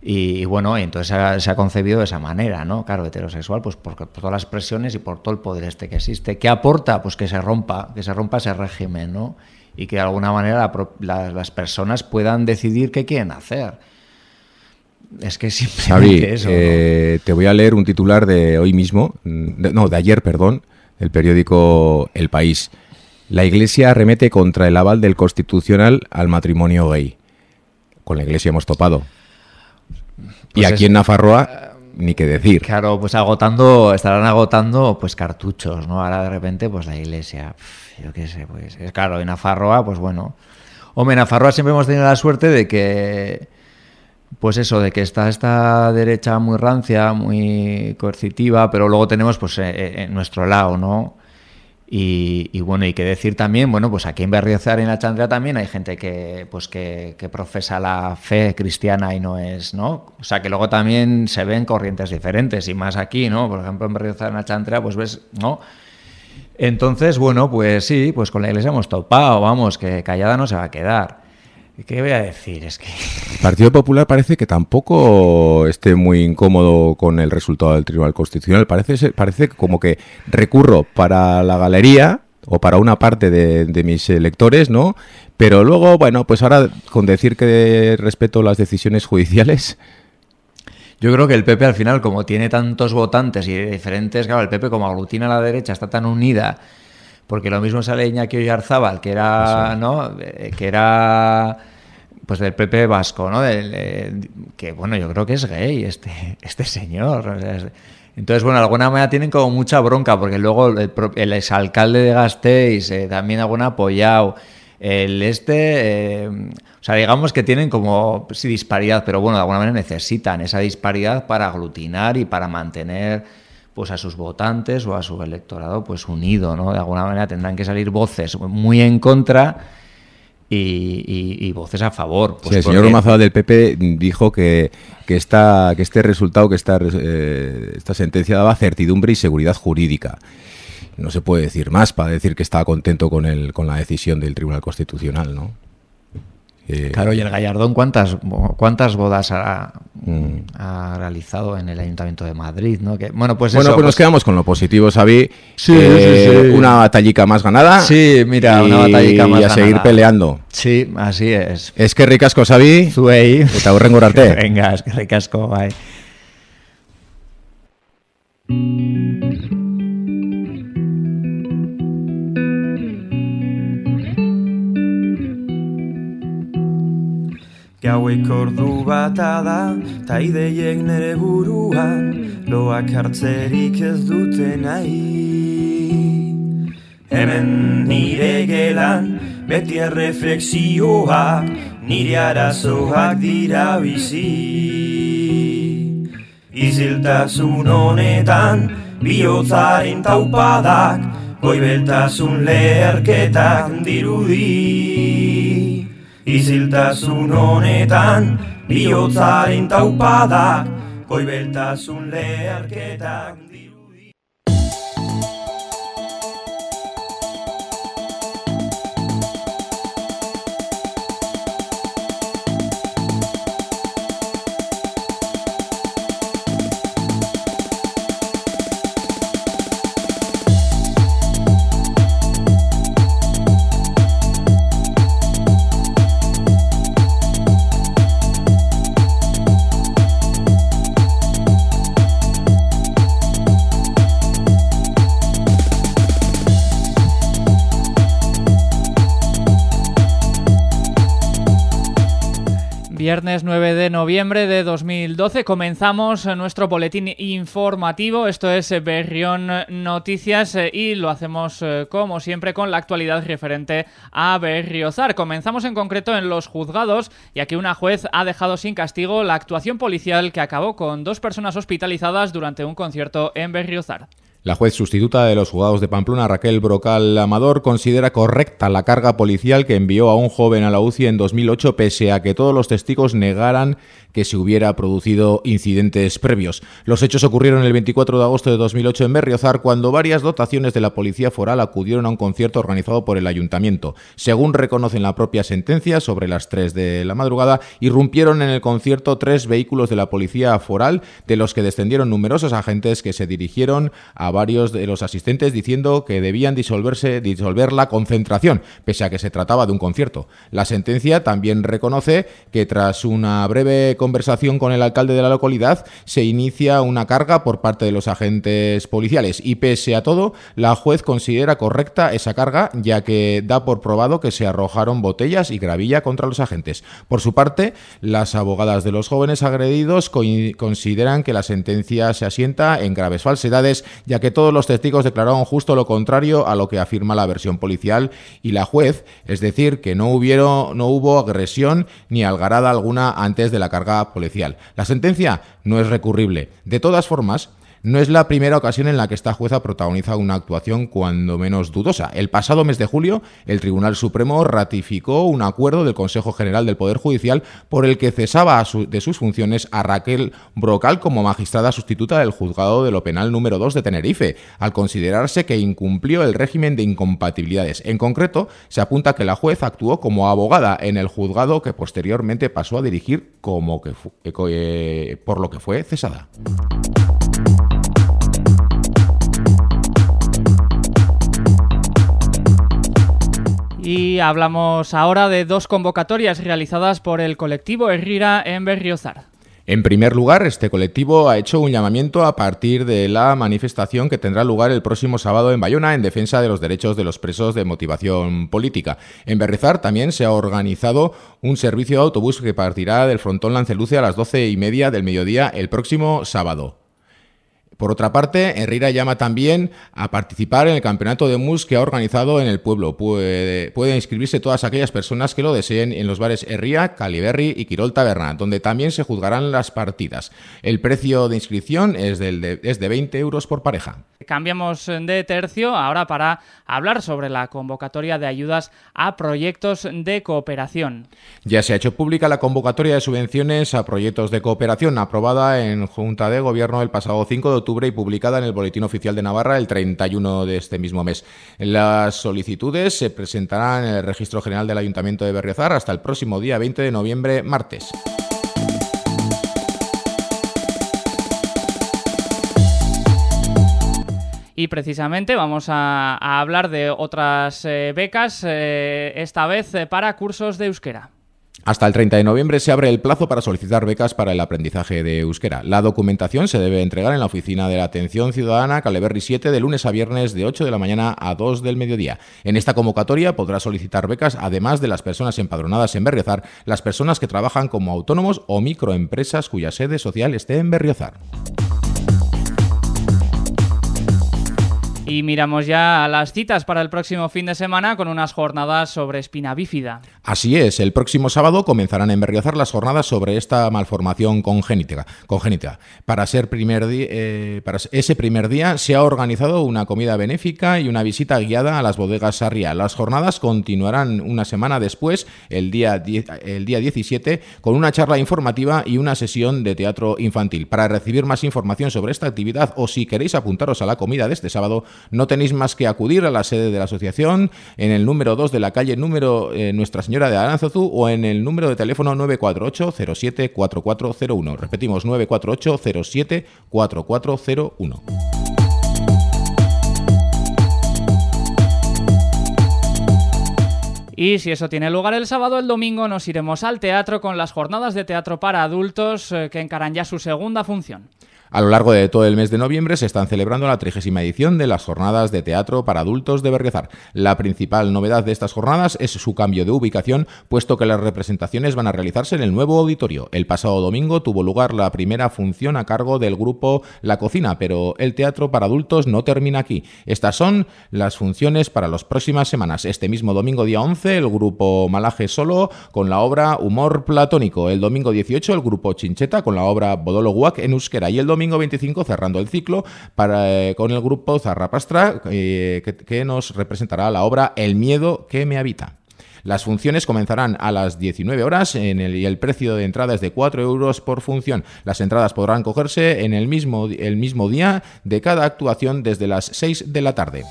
y, bueno, entonces se ha, se ha concebido de esa manera, ¿no? Claro, heterosexual, pues por, por todas las presiones y por todo el poder este que existe. ¿Qué aporta? Pues que se rompa, que se rompa ese régimen, ¿no? Y que de alguna manera la pro- la- las personas puedan decidir qué quieren hacer. Es que Xavi, simplemente eso. ¿no? eh, te voy a leer un titular de hoy mismo, de- no, de ayer, perdón, del periódico El País. La Iglesia arremete contra el aval del Constitucional al matrimonio gay. Con la Iglesia hemos topado. y Pues aquí es- en Nafarroa, ni qué decir. Claro, pues agotando, estarán agotando pues cartuchos, ¿no? Ahora de repente, pues la iglesia, pf, yo qué sé, pues es claro, en Afarroa, pues bueno. Hombre, en Afarroa siempre hemos tenido la suerte de que, pues eso, de que está esta derecha muy rancia, muy coercitiva, pero luego tenemos pues eh, eh, en nuestro lado, ¿no? Y, bueno, y que decir también, bueno, pues aquí en Berriozar, en la Chandra también hay gente que, pues que, profesa la fe cristiana y no es, ¿no? O sea, que luego también se ven corrientes diferentes y más aquí, ¿no? Por ejemplo, en Berriozar, en la Chandra, pues ves, ¿no? Entonces, bueno, pues sí, pues con la iglesia hemos topado, vamos, que callada no se va a quedar. ¿Qué voy a decir? Es que... El Partido Popular parece que tampoco esté muy incómodo con el resultado del Tribunal Constitucional. Parece, parece como que recurro para la galería o para una parte de, de mis electores, ¿no? Pero luego, bueno, pues ahora con decir que respeto las decisiones judiciales, yo creo que el PP al final, como tiene tantos votantes y diferentes, claro, el PP como aglutina a la derecha, está tan unida, porque lo mismo sale Iñaki Oyarzábal, que era, ¿no? Eh, que era pues del PP vasco, ¿no? que bueno, yo creo que es gay este, este señor. entonces, bueno, de alguna manera tienen como mucha bronca, porque luego el, exalcalde de Gasteiz eh, también alguna apoyado. El este, eh, o sea, digamos que tienen como, sí, disparidad, pero bueno, de alguna manera necesitan esa disparidad para aglutinar y para mantener pues a sus votantes o a su electorado pues unido, ¿no? De alguna manera tendrán que salir voces muy en contra y, voces a favor. Pues el señor Romazada del PP dijo que, que, esta, que este resultado, que esta, eh, esta sentencia daba certidumbre y seguridad jurídica no se puede decir más para decir que estaba contento con, el, con la decisión del Tribunal Constitucional, ¿no? Eh, claro, y el Gallardón, ¿cuántas, cuántas bodas ha, mm. ha, realizado en el Ayuntamiento de Madrid? ¿no? Que, bueno, pues, bueno, pues, nos pues quedamos con lo positivo, Xavi. Sí, eh, Una batallica más ganada. Sí, mira, una batallica más ganada. Y a seguir peleando. Sí, así es. Es que ricasco, Xavi. Zuei. Eta arte. Venga, es que ricasco, bye. Gauek ordu bata da, ta ideiek nere buruan, loak hartzerik ez dute nahi. Hemen nire gelan, beti erreflexioak, nire arazoak dira bizi. Iziltasun honetan, bihotzaren taupadak, goibeltasun leherketak dirudi. Iziltasun honetan, bihotzaren taupadak, goibeltasun leharketak Viernes 9 de noviembre de 2012 comenzamos nuestro boletín informativo, esto es Berrión Noticias eh, y lo hacemos eh, como siempre con la actualidad referente a Berriozar. Comenzamos en concreto en los juzgados ya que una juez ha dejado sin castigo la actuación policial que acabó con dos personas hospitalizadas durante un concierto en Berriozar. La juez sustituta de los juzgados de Pamplona, Raquel Brocal Amador, considera correcta la carga policial que envió a un joven a la UCI en 2008 pese a que todos los testigos negaran que se hubiera producido incidentes previos. Los hechos ocurrieron el 24 de agosto de 2008 en Berriozar cuando varias dotaciones de la Policía Foral acudieron a un concierto organizado por el Ayuntamiento. Según reconocen la propia sentencia, sobre las 3 de la madrugada, irrumpieron en el concierto tres vehículos de la Policía Foral, de los que descendieron numerosos agentes que se dirigieron a varios de los asistentes diciendo que debían disolverse, disolver la concentración, pese a que se trataba de un concierto. La sentencia también reconoce que tras una breve conversación con el alcalde de la localidad, se inicia una carga por parte de los agentes policiales y pese a todo, la juez considera correcta esa carga ya que da por probado que se arrojaron botellas y gravilla contra los agentes. Por su parte, las abogadas de los jóvenes agredidos consideran que la sentencia se asienta en graves falsedades ya que todos los testigos declararon justo lo contrario a lo que afirma la versión policial y la juez, es decir, que no, hubieron, no hubo agresión ni algarada alguna antes de la carga policial. La sentencia no es recurrible. De todas formas, No es la primera ocasión en la que esta jueza protagoniza una actuación cuando menos dudosa. El pasado mes de julio, el Tribunal Supremo ratificó un acuerdo del Consejo General del Poder Judicial por el que cesaba de sus funciones a Raquel Brocal como magistrada sustituta del Juzgado de lo Penal número 2 de Tenerife, al considerarse que incumplió el régimen de incompatibilidades. En concreto, se apunta que la juez actuó como abogada en el juzgado que posteriormente pasó a dirigir como que eh, por lo que fue cesada. Y hablamos ahora de dos convocatorias realizadas por el colectivo Herrira en Berriozar. En primer lugar, este colectivo ha hecho un llamamiento a partir de la manifestación que tendrá lugar el próximo sábado en Bayona en defensa de los derechos de los presos de motivación política. En Berrizar también se ha organizado un servicio de autobús que partirá del frontón Lanceluce a las doce y media del mediodía el próximo sábado. Por otra parte, Herrera llama también a participar en el campeonato de mus que ha organizado en el pueblo. Puede, pueden inscribirse todas aquellas personas que lo deseen en los bares Herría, Caliberri y Quirol Taberna, donde también se juzgarán las partidas. El precio de inscripción es, del de, es de 20 euros por pareja. Cambiamos de tercio ahora para hablar sobre la convocatoria de ayudas a proyectos de cooperación. Ya se ha hecho pública la convocatoria de subvenciones a proyectos de cooperación aprobada en Junta de Gobierno el pasado 5 de octubre y publicada en el Boletín Oficial de Navarra el 31 de este mismo mes. Las solicitudes se presentarán en el Registro General del Ayuntamiento de Berriozar hasta el próximo día 20 de noviembre, martes. Y precisamente vamos a, hablar de otras eh, becas, eh, esta vez eh, para cursos de euskera. Hasta el 30 de noviembre se abre el plazo para solicitar becas para el aprendizaje de euskera. La documentación se debe entregar en la oficina de la Atención Ciudadana Caleberry 7 de lunes a viernes de 8 de la mañana a 2 del mediodía. En esta convocatoria podrá solicitar becas además de las personas empadronadas en Berriozar, las personas que trabajan como autónomos o microempresas cuya sede social esté en Berriozar. Y miramos ya a las citas para el próximo fin de semana con unas jornadas sobre espina bífida. Así es, el próximo sábado comenzarán en Berriozar las jornadas sobre esta malformación congénita. congénita. Para, ser primer eh, para ese primer día se ha organizado una comida benéfica y una visita guiada a las bodegas Sarria. Las jornadas continuarán una semana después, el día, el día 17, con una charla informativa y una sesión de teatro infantil. Para recibir más información sobre esta actividad o si queréis apuntaros a la comida de este sábado, no tenéis más que acudir a la sede de la asociación en el número 2 de la calle número eh, Nuestra Señora de Aranzazu o en el número de teléfono 948 07 4401. Repetimos, 948 07 4401. Y si eso tiene lugar el sábado, el domingo nos iremos al teatro con las jornadas de teatro para adultos eh, que encaran ya su segunda función. A lo largo de todo el mes de noviembre se están celebrando la trigésima edición de las jornadas de teatro para adultos de Berguezar. La principal novedad de estas jornadas es su cambio de ubicación, puesto que las representaciones van a realizarse en el nuevo auditorio. El pasado domingo tuvo lugar la primera función a cargo del grupo La Cocina, pero el teatro para adultos no termina aquí. Estas son las funciones para las próximas semanas. Este mismo domingo día 11 el grupo Malaje Solo con la obra Humor Platónico. El domingo 18 el grupo Chincheta con la obra Bodolo Guac en euskera y el 25 cerrando el ciclo para, eh, con el grupo Zarrapastra eh, que, que nos representará la obra El miedo que me habita. Las funciones comenzarán a las 19 horas en el, y el precio de entrada es de 4 euros por función. Las entradas podrán cogerse en el mismo, el mismo día de cada actuación desde las 6 de la tarde.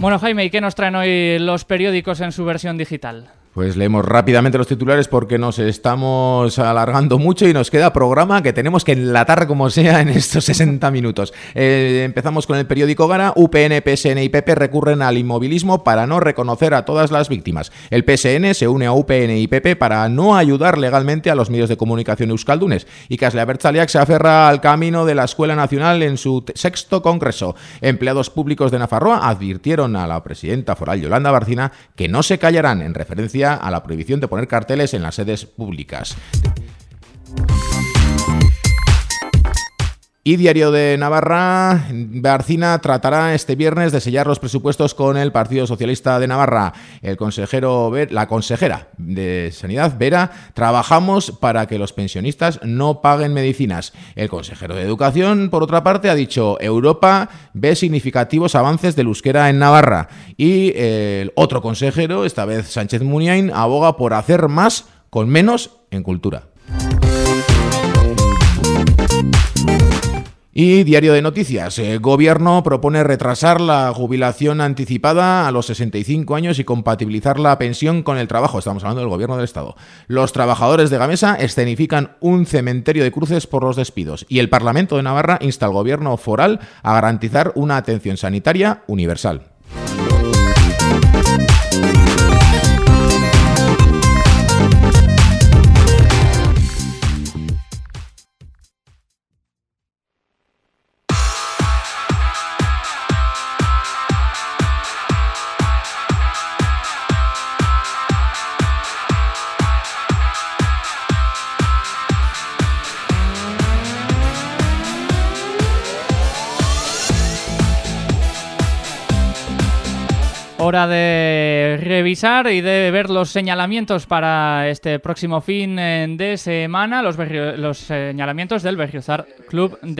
Bueno, Jaime, ¿y qué nos traen hoy los periódicos en su versión digital? Pues leemos rápidamente los titulares porque nos estamos alargando mucho y nos queda programa que tenemos que enlatar como sea en estos 60 minutos. Eh, empezamos con el periódico Gara. UPN, PSN y PP recurren al inmovilismo para no reconocer a todas las víctimas. El PSN se une a UPN y PP para no ayudar legalmente a los medios de comunicación euskaldunes. Y Casle Bertzaliak se aferra al camino de la Escuela Nacional en su sexto congreso. Empleados públicos de Nafarroa advirtieron a la presidenta foral Yolanda Barcina que no se callarán en referencia a la prohibición de poner carteles en las sedes públicas. Y Diario de Navarra, Barcina tratará este viernes de sellar los presupuestos con el Partido Socialista de Navarra. El consejero, la consejera de Sanidad, Vera, trabajamos para que los pensionistas no paguen medicinas. El consejero de Educación, por otra parte, ha dicho Europa ve significativos avances del euskera en Navarra. Y el otro consejero, esta vez Sánchez Muniain, aboga por hacer más con menos en cultura. Y diario de noticias. El gobierno propone retrasar la jubilación anticipada a los 65 años y compatibilizar la pensión con el trabajo. Estamos hablando del gobierno del Estado. Los trabajadores de Gamesa escenifican un cementerio de cruces por los despidos. Y el Parlamento de Navarra insta al gobierno foral a garantizar una atención sanitaria universal. Hora de revisar y de ver los señalamientos para este próximo fin eh, de semana, los, señalamientos del Berriozar Club de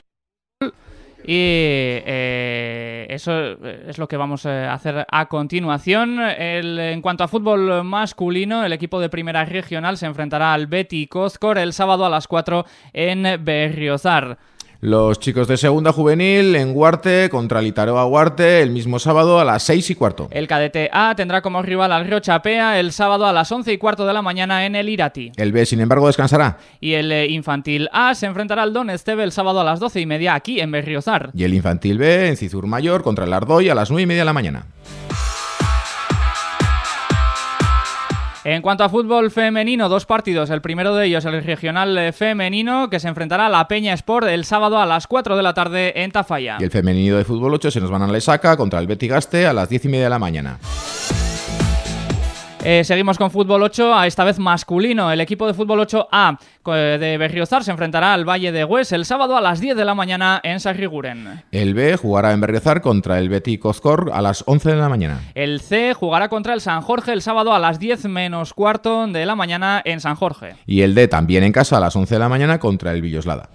y eh, eso es lo que vamos a hacer a continuación. en cuanto a fútbol masculino, el equipo de primera regional se enfrentará al Betty Cozcor el sábado a las 4 en Berriozar. Los chicos de segunda juvenil en Guarte contra el Itaroa Guarte el mismo sábado a las 6 y cuarto. El cadete A tendrá como rival al Río Chapea el sábado a las 11 y cuarto de la mañana en el Irati. El B, sin embargo, descansará. Y el eh, infantil A se enfrentará al Don Esteve el sábado a las 12 y media aquí en Berriozar. Y el infantil B en Cizur Mayor contra el Ardoy a las 9 y media de la mañana. En cuanto a fútbol femenino, dos partidos. El primero de ellos, el regional eh, femenino, que se enfrentará a la Peña Sport el sábado a las 4 de la tarde en Tafalla. Y el femenino de fútbol 8 se nos van a Lesaca contra el Betigaste a las 10 y media de la mañana. Eh, seguimos con fútbol 8, a esta vez masculino. El equipo de fútbol 8A de Berriozar se enfrentará al Valle de Hues el sábado a las 10 de la mañana en Sarriguren. El B jugará en Berriozar contra el Betty Cozcor a las 11 de la mañana. El C jugará contra el San Jorge el sábado a las 10 menos cuarto de la mañana en San Jorge. Y el D también en casa a las 11 de la mañana contra el Villoslada.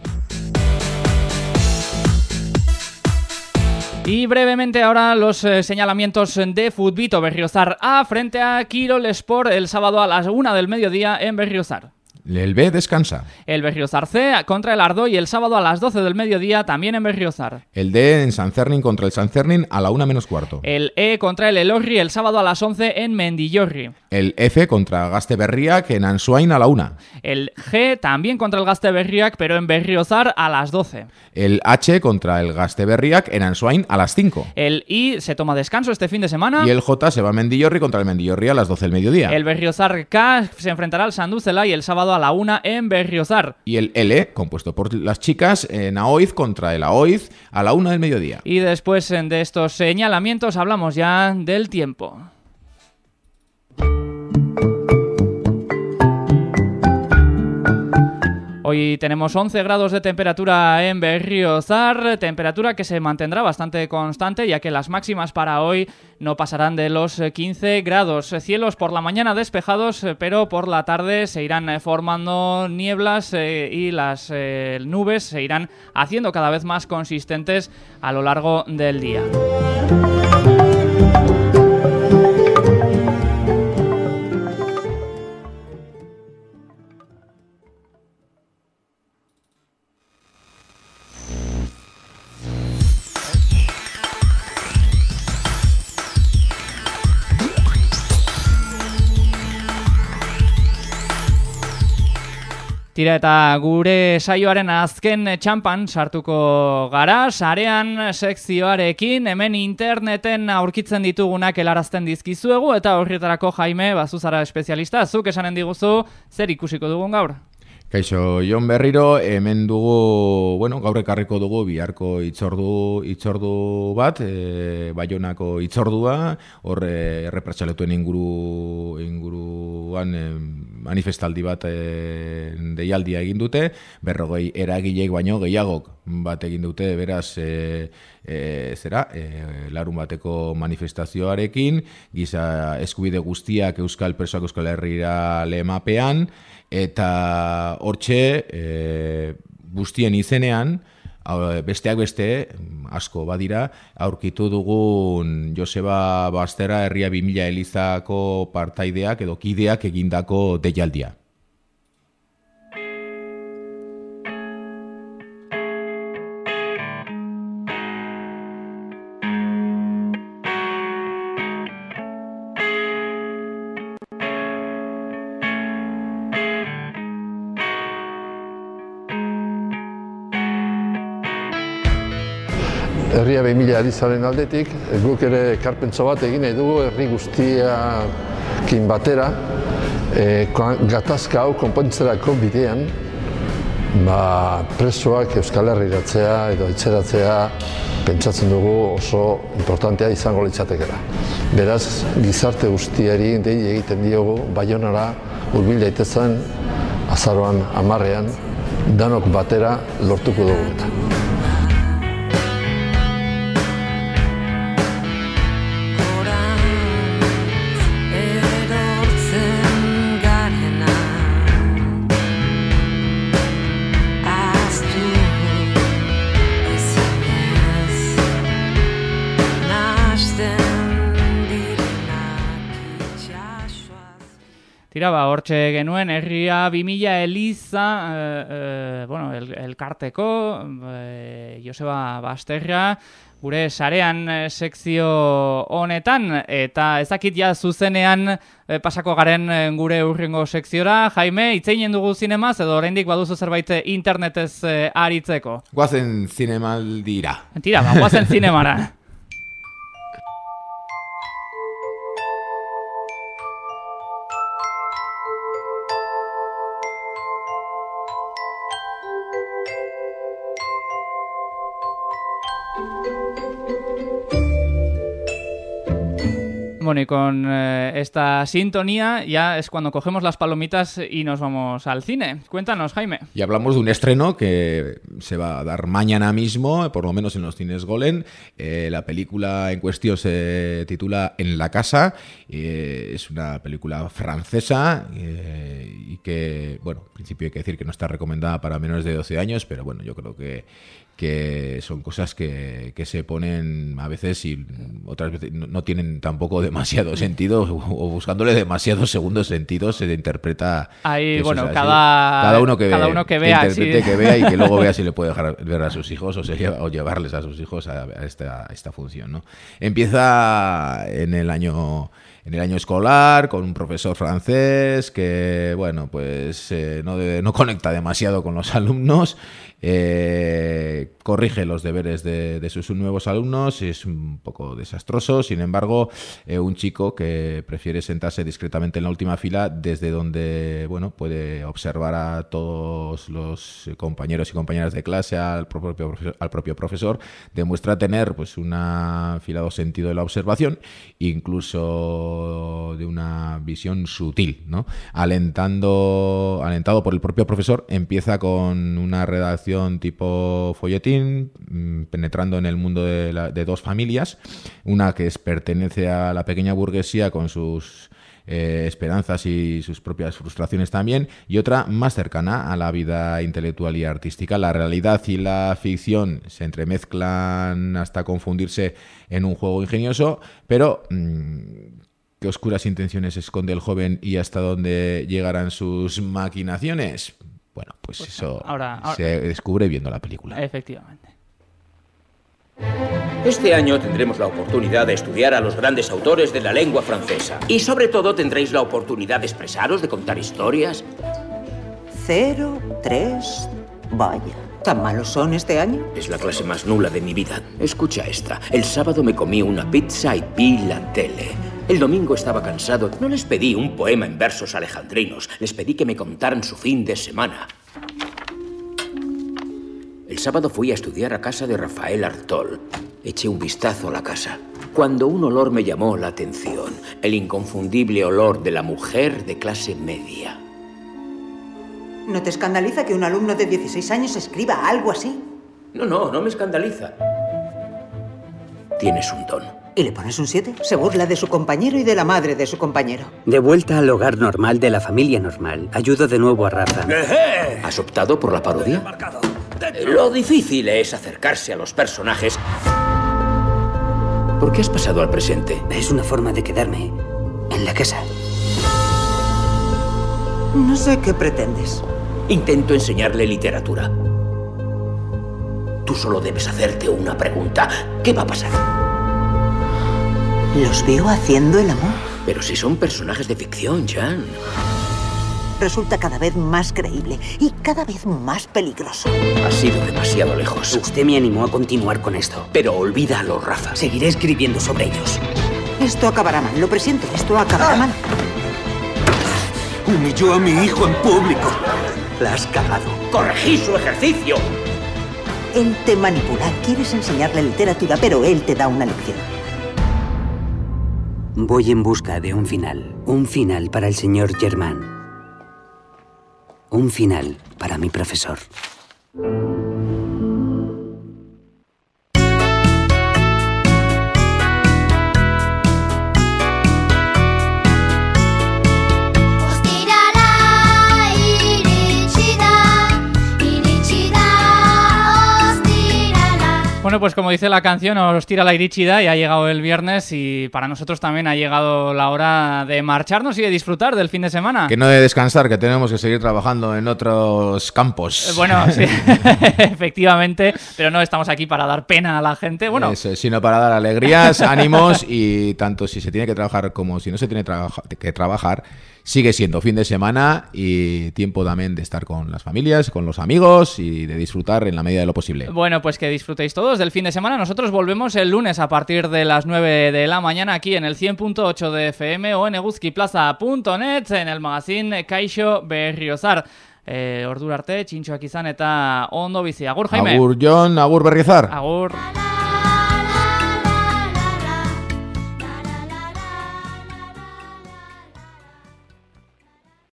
Y brevemente ahora los eh, señalamientos de Futbito Berriozar A frente a Kirol Sport el sábado a las 1 del mediodía en Berriozar. El B descansa. El Berriozar C contra el Ardoy el sábado a las 12 del mediodía también en Berriozar. El D en San Cernin contra el San Cernin a la 1 menos cuarto. El E contra el Elorri el sábado a las 11 en Mendillorri. El F contra Gaste Berriac en Ansuain a la 1. El G también contra el Gaste Berriac pero en Berriozar a las 12. El H contra el Gaste Berriac en Ansuain a las 5. El I se toma descanso este fin de semana. Y el J se va a Mendillorri contra el Mendillorri a las 12 del mediodía. El Berriozar K se enfrentará al Sanducela y el sábado a la una en Berriozar. Y el L, compuesto por las chicas, en Aoiz contra el Aoiz a la una del mediodía. Y después de estos señalamientos hablamos ya del tiempo. Hoy tenemos 11 grados de temperatura en Berriozar, temperatura que se mantendrá bastante constante ya que las máximas para hoy no pasarán de los 15 grados. Cielos por la mañana despejados, pero por la tarde se irán formando nieblas eh, y las eh, nubes se irán haciendo cada vez más consistentes a lo largo del día. Tira eta gure saioaren azken txampan sartuko gara, sarean sekzioarekin, hemen interneten aurkitzen ditugunak helarazten dizkizuegu, eta horretarako Jaime, bazuzara espezialista, zuk esanen diguzu, zer ikusiko dugun gaur? Kaixo, Jon Berriro, hemen dugu, bueno, gaur ekarriko dugu biharko itzordu, itzordu bat, e, baionako itzordua, hor errepretsaletu inguru, inguruan, manifestaldi bat e, deialdia egin dute, berrogei eragileik baino gehiagok bat egin dute, beraz, e, e, zera, e, larun bateko manifestazioarekin, giza eskubide guztiak Euskal Persoak Euskal Herriera lehemapean, eta hortxe, e, guztien izenean, besteak beste, asko badira, aurkitu dugun Joseba Bastera Herria 2000 Elizako partaideak edo kideak egindako deialdia. Herria 2000 Elizaren aldetik, guk ere karpentzo bat egin nahi dugu herri guztiakin batera, e, gatazka hau konpontzerako bidean, ba, presoak Euskal Herriratzea edo etxeratzea pentsatzen dugu oso importantea izango litzatekera. Beraz, gizarte guztiari dei egiten diogu, baionara urbil daitezen azaroan amarrean, danok batera lortuko dugu eta. Tira, ba, hortxe genuen, herria 2000 Eliza, e, e, bueno, el, elkarteko, e, Joseba Basterra, gure sarean sekzio honetan, eta ezakit ja zuzenean pasako garen gure urrengo sekziora. Jaime, itzeinen dugu zinemaz, edo oraindik baduzu zerbait internetez aritzeko? Guazen zinemaldira. Tira, ba, guazen zinemara. Bueno, y con eh, esta sintonía ya es cuando cogemos las palomitas y nos vamos al cine. Cuéntanos, Jaime. Y hablamos de un estreno que se va a dar mañana mismo, por lo menos en los cines Golem. Eh, la película en cuestión se titula En la casa. Eh, es una película francesa y que, bueno, en principio hay que decir que no está recomendada para menores de 12 años, pero bueno, yo creo que que son cosas que, que, se ponen a veces y otras veces no tienen tampoco demasiado sentido o buscándole demasiados segundos sentidos se interpreta ahí bueno cada, cada uno que cada uno que vea que vea y que luego vea si le puede dejar ver a sus hijos o, se o llevarles a sus hijos a, esta, a esta función ¿no? empieza en el año en el año escolar con un profesor francés que, bueno, pues eh, no, no conecta demasiado con los alumnos eh, corrige los deberes de, sus nuevos alumnos, es un poco desastroso, sin embargo, eh, un chico que prefiere sentarse discretamente en la última fila desde donde bueno, puede observar a todos los compañeros y compañeras de clase, al propio, al propio profesor, demuestra tener pues un afilado sentido de la observación, incluso de una visión sutil, ¿no? Alentando, alentado por el propio profesor, empieza con una redacción tipo folletín, mm, penetrando en el mundo de, dos familias, una que pertenece a la pequeña burguesía con sus eh, esperanzas y sus propias frustraciones también, y otra más cercana a la vida intelectual y artística. La realidad y la ficción se entremezclan hasta confundirse en un juego ingenioso, pero mm, ¿qué oscuras intenciones esconde el joven y hasta dónde llegarán sus maquinaciones? Bueno, pues, pues eso se descubre viendo la película. Efectivamente. Este año tendremos la oportunidad de estudiar a los grandes autores de la lengua francesa. Y sobre todo tendréis la oportunidad de expresaros, de contar historias. Cero, tres, vaya. ¿Tan malos son este año? Es la clase más nula de mi vida. Escucha esta. El sábado me comí una pizza y vi la tele. El domingo estaba cansado. No les pedí un poema en versos alejandrinos. Les pedí que me contaran su fin de semana. El sábado fui a estudiar a casa de Rafael Artol. Eché un vistazo a la casa. Cuando un olor me llamó la atención, el inconfundible olor de la mujer de clase media. ¿No te escandaliza que un alumno de 16 años escriba algo así? No, no, no me escandaliza. Tienes un don. ¿Y le pones un 7? Se burla de su compañero y de la madre de su compañero. De vuelta al hogar normal de la familia normal. Ayudo de nuevo a Rafa. ¿Has optado por la parodia? Lo difícil es acercarse a los personajes. ¿Por qué has pasado al presente? Es una forma de quedarme en la casa. No sé qué pretendes. Intento enseñarle literatura. Tú solo debes hacerte una pregunta. ¿Qué va a pasar? Los veo haciendo el amor. Pero si son personajes de ficción, Jan. Resulta cada vez más creíble y cada vez más peligroso. Has sido demasiado lejos. Usted me animó a continuar con esto. Pero olvídalo, Rafa. Seguiré escribiendo sobre ellos. Esto acabará mal, lo presiento, esto acabará mal. Humilló a mi hijo en público. La has cagado. ¡Corregí su ejercicio! Él te manipula, quieres enseñarle literatura, pero él te da una lección. Voy en busca de un final. Un final para el señor Germán. Un final para mi profesor. Bueno, pues como dice la canción, os tira la irichida y ha llegado el viernes y para nosotros también ha llegado la hora de marcharnos y de disfrutar del fin de semana. Que no de descansar, que tenemos que seguir trabajando en otros campos. Eh, Bueno, sí, efectivamente, pero no estamos aquí para dar pena a la gente. Bueno, Eso, sino para dar alegrías, ánimos y tanto si se tiene que trabajar como si no se tiene que trabajar, sigue siendo fin de semana y tiempo también de estar con las familias, con los amigos y de disfrutar en la medida de lo posible. Bueno, pues que disfrutéis todos del fin de semana. Nosotros volvemos el lunes a partir de las 9 de la mañana aquí en el 100.8 de FM o en eguzkiplaza.net en el magazine Kaixo Berriozar. Eh, ordura arte, txintxoak izan eta ondo bizi. Agur, Jaime. Agur John, agur Berriozar. Agur.